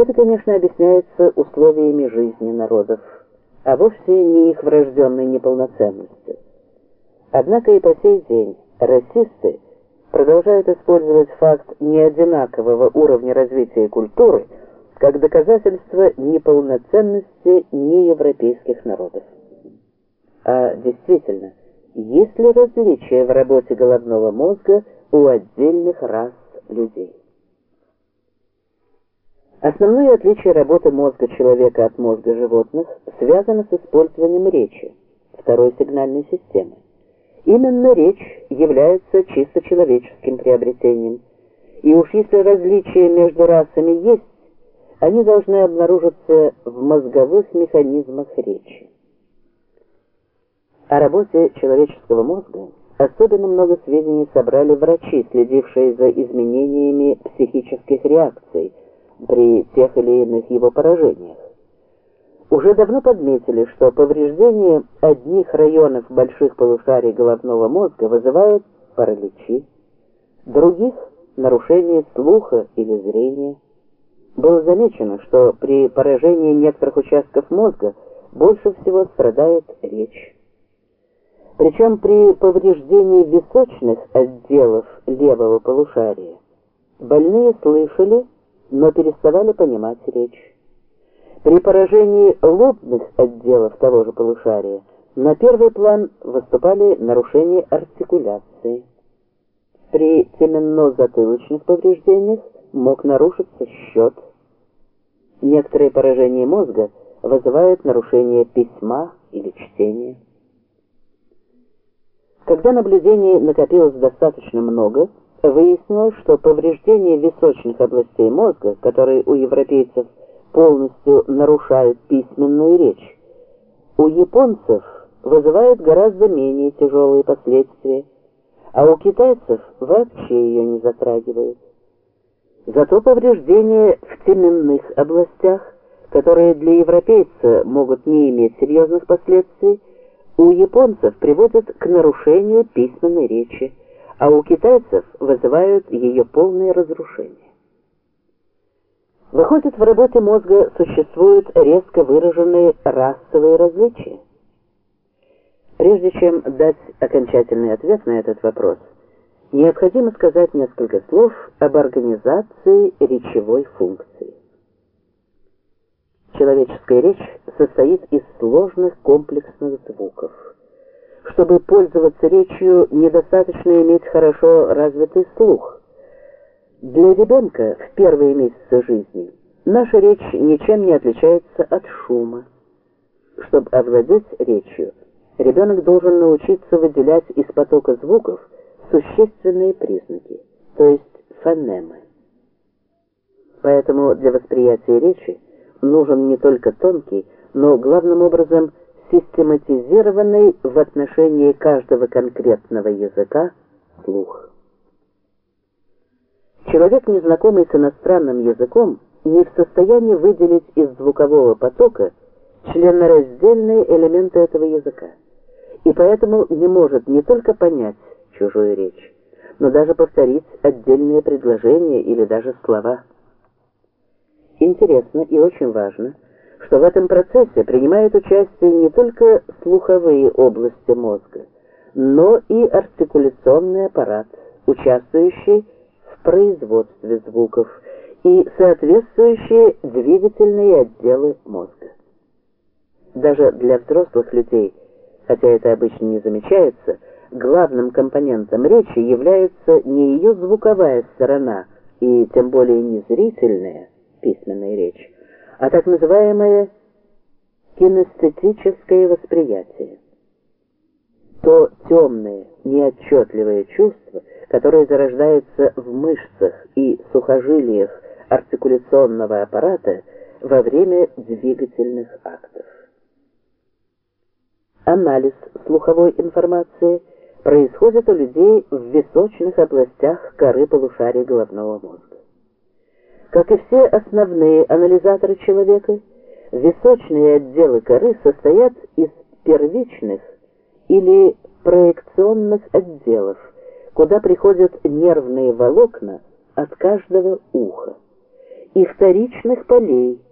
Это, конечно, объясняется условиями жизни народов, а вовсе не их врожденной неполноценностью. Однако и по сей день расисты продолжают использовать факт неодинакового уровня развития культуры как доказательство неполноценности неевропейских народов. А действительно, есть ли различия в работе головного мозга у отдельных рас людей? Основное отличие работы мозга человека от мозга животных связано с использованием речи, второй сигнальной системы. Именно речь является чисто человеческим приобретением. И уж если различия между расами есть, они должны обнаружиться в мозговых механизмах речи. О работе человеческого мозга особенно много сведений собрали врачи, следившие за изменениями психических реакций при тех или иных его поражениях уже давно подметили, что повреждение одних районов больших полушарий головного мозга вызывает параличи, других – нарушение слуха или зрения. Было замечено, что при поражении некоторых участков мозга больше всего страдает речь. Причем при повреждении височных отделов левого полушария больные слышали, но переставали понимать речь. При поражении лобных отделов того же полушария на первый план выступали нарушения артикуляции. При теменно-затылочных повреждениях мог нарушиться счет. Некоторые поражения мозга вызывают нарушение письма или чтения. Когда наблюдений накопилось достаточно много, выяснилось, что повреждение височных областей мозга, которые у европейцев – полностью нарушают письменную речь, у японцев вызывают гораздо менее тяжелые последствия, а у китайцев вообще ее не затрагивают. Зато повреждения в теменных областях, которые для европейца могут не иметь серьезных последствий, у японцев приводят к нарушению письменной речи, а у китайцев вызывают ее полное разрушение. Выходит, в работе мозга существуют резко выраженные расовые различия. Прежде чем дать окончательный ответ на этот вопрос, необходимо сказать несколько слов об организации речевой функции. Человеческая речь состоит из сложных комплексных звуков. Чтобы пользоваться речью, недостаточно иметь хорошо развитый слух – для ребенка в первые месяцы жизни наша речь ничем не отличается от шума. Чтобы овладеть речью, ребенок должен научиться выделять из потока звуков существенные признаки, то есть фонемы. Поэтому для восприятия речи нужен не только тонкий, но главным образом систематизированный в отношении каждого конкретного языка слух. Человек, незнакомый с иностранным языком, не в состоянии выделить из звукового потока членораздельные элементы этого языка, и поэтому не может не только понять чужую речь, но даже повторить отдельные предложения или даже слова. Интересно и очень важно, что в этом процессе принимают участие не только слуховые области мозга, но и артикуляционный аппарат, участвующий производстве звуков и соответствующие двигательные отделы мозга. Даже для взрослых людей, хотя это обычно не замечается, главным компонентом речи является не ее звуковая сторона и тем более не зрительная, письменная речь, а так называемое кинестетическое восприятие. То темное, неотчетливое чувство, которое зарождается в мышцах и сухожилиях артикуляционного аппарата во время двигательных актов. Анализ слуховой информации происходит у людей в височных областях коры полушария головного мозга. Как и все основные анализаторы человека, височные отделы коры состоят из первичных или проекционных отделов, куда приходят нервные волокна от каждого уха. и вторичных полей,